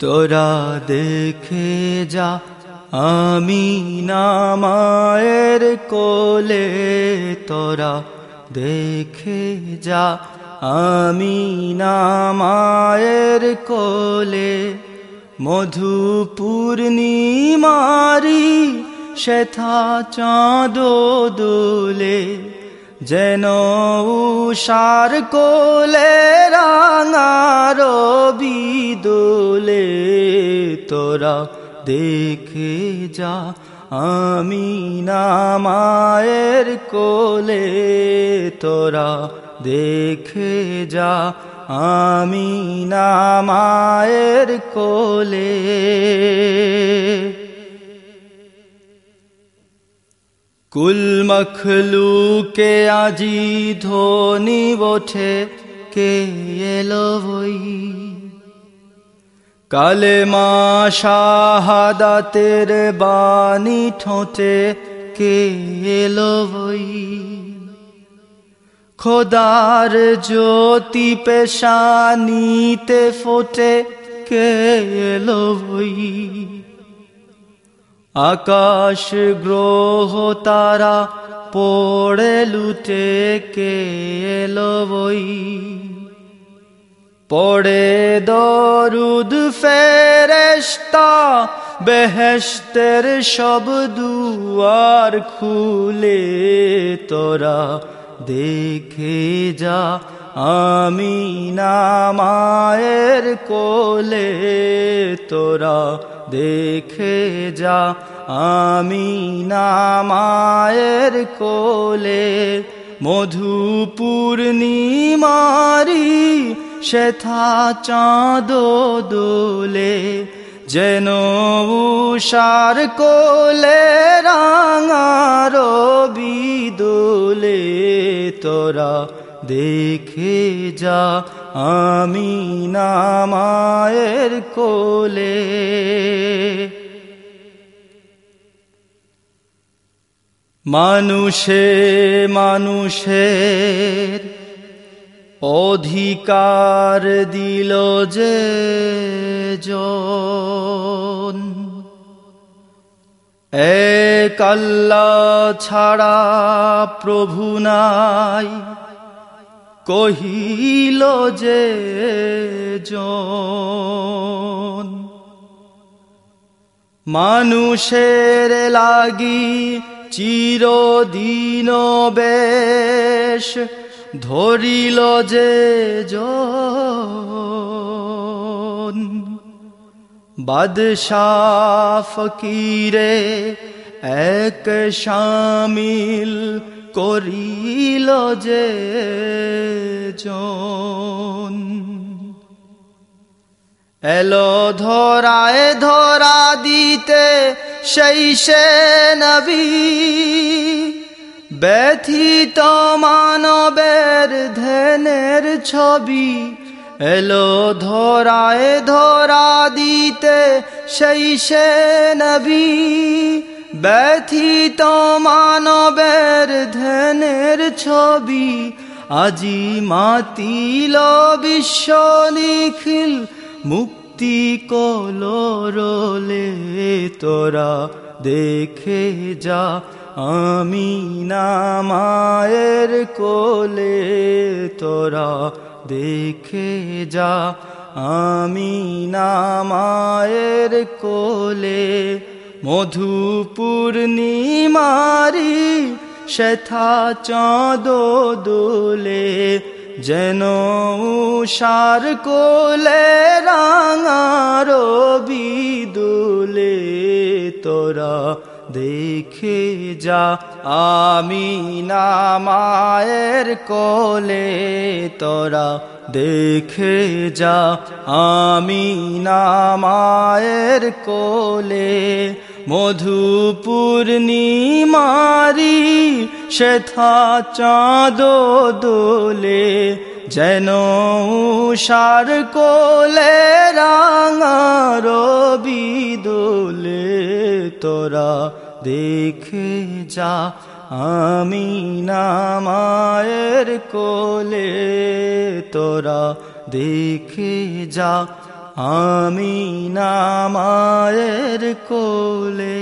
তোরা দেখে যা, আমি নামায়ের কোলে। তোরা দেখে যা, আমি নামায়ের কোলে। মধু পূর্ণিমারি শেথা চাঁদ দোলে। যেন উষার কোলে রাঙার বিদোলে তোরা দেখে যা, আমি নামায়ের কোলে, তোরা দেখে যা, আমি নামায়ের কোলে। কুল মখলুকে আজি ধোনি ওঠে কে এলো বই? কালে মা শাহাদাতের বাণী ঠোঁটে কে এলো বই? খোদার জ্যোতি পেশানিতে ফোটে কে এলো বই? আকাশ গ্রহ তারা পড়ে লুটে কে এলো বই? পড়ে দরুদ ফেরেস্তা বেহেস্তের সব দুয়ার খুলে তোরা দেখে যা। আমি নামায়ের কোলে তোরা দেখে যা, আমি নামায়ের কোলে মধু পূর্ণিমারি শেথা চাঁদ দোলে যেন উষার কোলে রাঙার বিদোলে তোরা দেখে যা আমি নামায়ের কোলে। মানুষে মানুষের অধিকার দিল যে জন। এক ছাড়া প্রভু নাই। কহিল যে মানুষের লাগি চিরদিন বেশ ধরিল যে জন। বাদশাহ ফকিরে এক শামিল করিল যে জন। এলো ধরায় ধরা দিতে সেই সে নবী। ব্যথিত মানবের ধ্যানের ছবি এলো ধরায় ধরা দিতে সেই সে নবী। ব্যথিত মানবের ধ্যানের ছবি আজি মাতিল বিশ্ব নিখিল মুক্তি কলরলে। তোরা দেখে যা, আমি নামায়ের কোলে। তোরা দেখে যা, আমি নামায়ের কোলে। মধু পূর্ণিমারি শেথা চাঁদ দোলে, যেন উষার কোলে রাঙার বিদুলে, তোরা দেখে যা, আমি নামায়ের কোলে, তোরা দেখে যা, আমি নামায়ের কোলে মধু পূর্ণিমারি শেথা চাঁদ দোলে যেন উষার কোলে রাঙার বিদোলে তোরা দেখে যা, আমি নামায়ের কোলে। তোরা দেখে যা আমি না মায়ের কোলে।